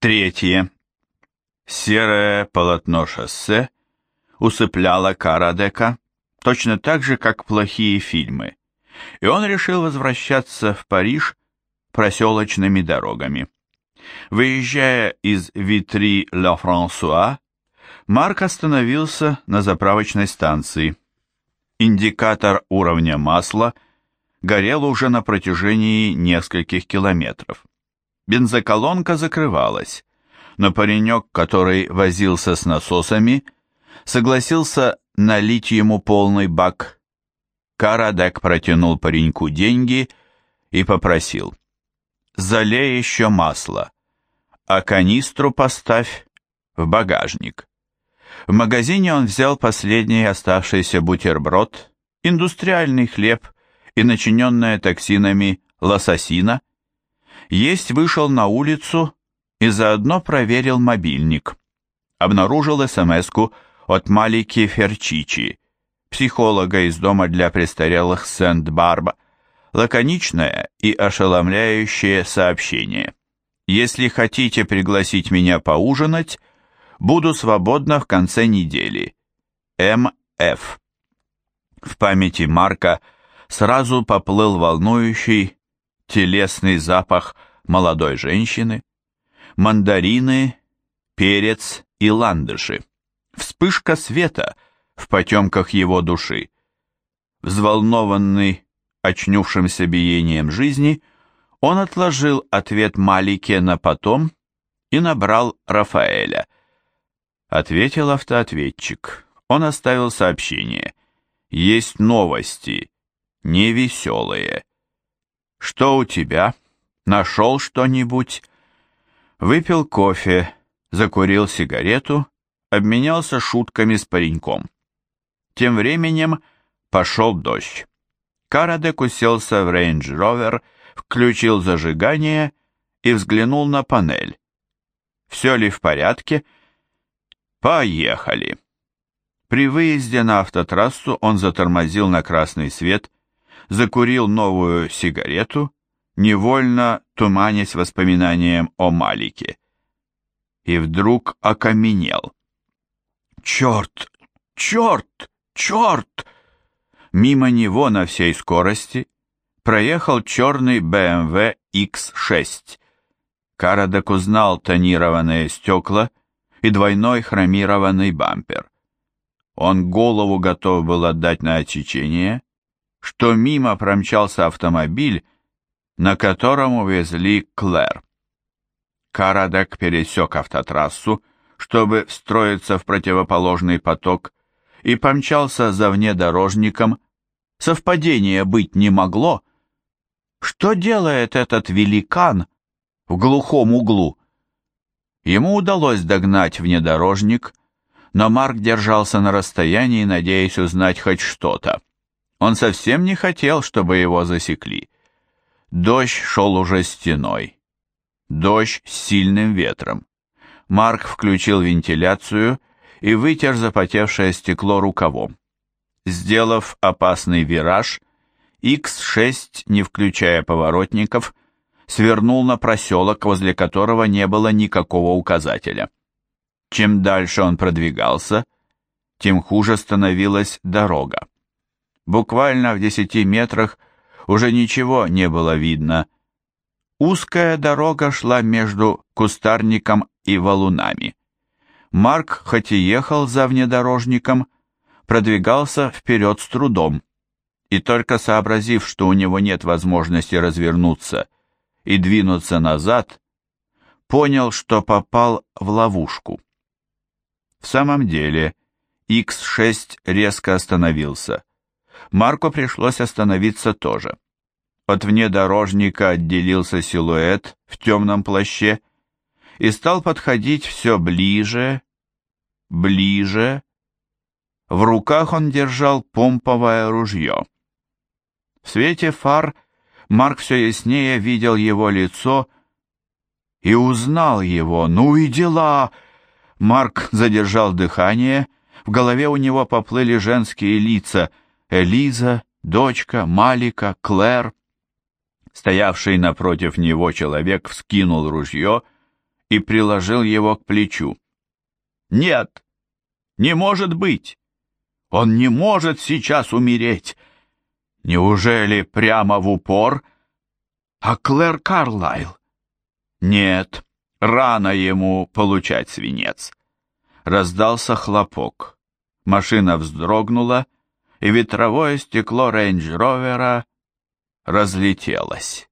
Третье. Серое полотно шоссе усыпляло Карадека точно так же, как плохие фильмы, и он решил возвращаться в Париж проселочными дорогами. Выезжая из Витри-Ла-Франсуа, Марк остановился на заправочной станции. Индикатор уровня масла горел уже на протяжении нескольких километров. Бензоколонка закрывалась, но паренек, который возился с насосами, согласился налить ему полный бак. Карадек протянул пареньку деньги и попросил. «Залей еще масло, а канистру поставь в багажник». В магазине он взял последний оставшийся бутерброд, индустриальный хлеб и начиненное токсинами лососина, есть вышел на улицу и заодно проверил мобильник. Обнаружил смс от Малики Ферчичи, психолога из дома для престарелых Сент-Барба. Лаконичное и ошеломляющее сообщение. «Если хотите пригласить меня поужинать, буду свободна в конце недели. М.Ф.» В памяти Марка сразу поплыл волнующий телесный запах – молодой женщины, мандарины, перец и ландыши. Вспышка света в потемках его души. Взволнованный очнувшимся биением жизни, он отложил ответ Малике на потом и набрал Рафаэля. Ответил автоответчик. Он оставил сообщение. «Есть новости. Невеселые». «Что у тебя?» нашел что-нибудь, выпил кофе, закурил сигарету, обменялся шутками с пареньком. Тем временем пошел дождь. Карадек уселся в рейндж-ровер, включил зажигание и взглянул на панель. Все ли в порядке? Поехали. При выезде на автотрассу он затормозил на красный свет, закурил новую сигарету невольно туманясь воспоминанием о Малике. И вдруг окаменел. «Черт! Черт! Черт!» Мимо него на всей скорости проехал черный BMW X6. Карадек узнал тонированные стекла и двойной хромированный бампер. Он голову готов был отдать на отсечение, что мимо промчался автомобиль, на котором увезли Клэр. Карадек пересек автотрассу, чтобы встроиться в противоположный поток, и помчался за внедорожником. Совпадения быть не могло. Что делает этот великан в глухом углу? Ему удалось догнать внедорожник, но Марк держался на расстоянии, надеясь узнать хоть что-то. Он совсем не хотел, чтобы его засекли. Дождь шел уже стеной. Дождь с сильным ветром. Марк включил вентиляцию и вытер запотевшее стекло рукавом. Сделав опасный вираж, X6, не включая поворотников, свернул на проселок, возле которого не было никакого указателя. Чем дальше он продвигался, тем хуже становилась дорога. Буквально в 10 метрах – уже ничего не было видно. Узкая дорога шла между кустарником и валунами. Марк, хоть и ехал за внедорожником, продвигался вперед с трудом. И только сообразив, что у него нет возможности развернуться и двинуться назад, понял, что попал в ловушку. В самом деле, X6 резко остановился. Марку пришлось остановиться тоже. От внедорожника отделился силуэт в темном плаще и стал подходить все ближе, ближе. В руках он держал помповое ружье. В свете фар Марк все яснее видел его лицо и узнал его. «Ну и дела!» Марк задержал дыхание, в голове у него поплыли женские лица — Элиза, дочка, Малика, Клэр. Стоявший напротив него человек вскинул ружье и приложил его к плечу. «Нет! Не может быть! Он не может сейчас умереть! Неужели прямо в упор? А Клэр Карлайл? Нет, рано ему получать свинец!» Раздался хлопок. Машина вздрогнула и и ветровое стекло рейндж-ровера разлетелось.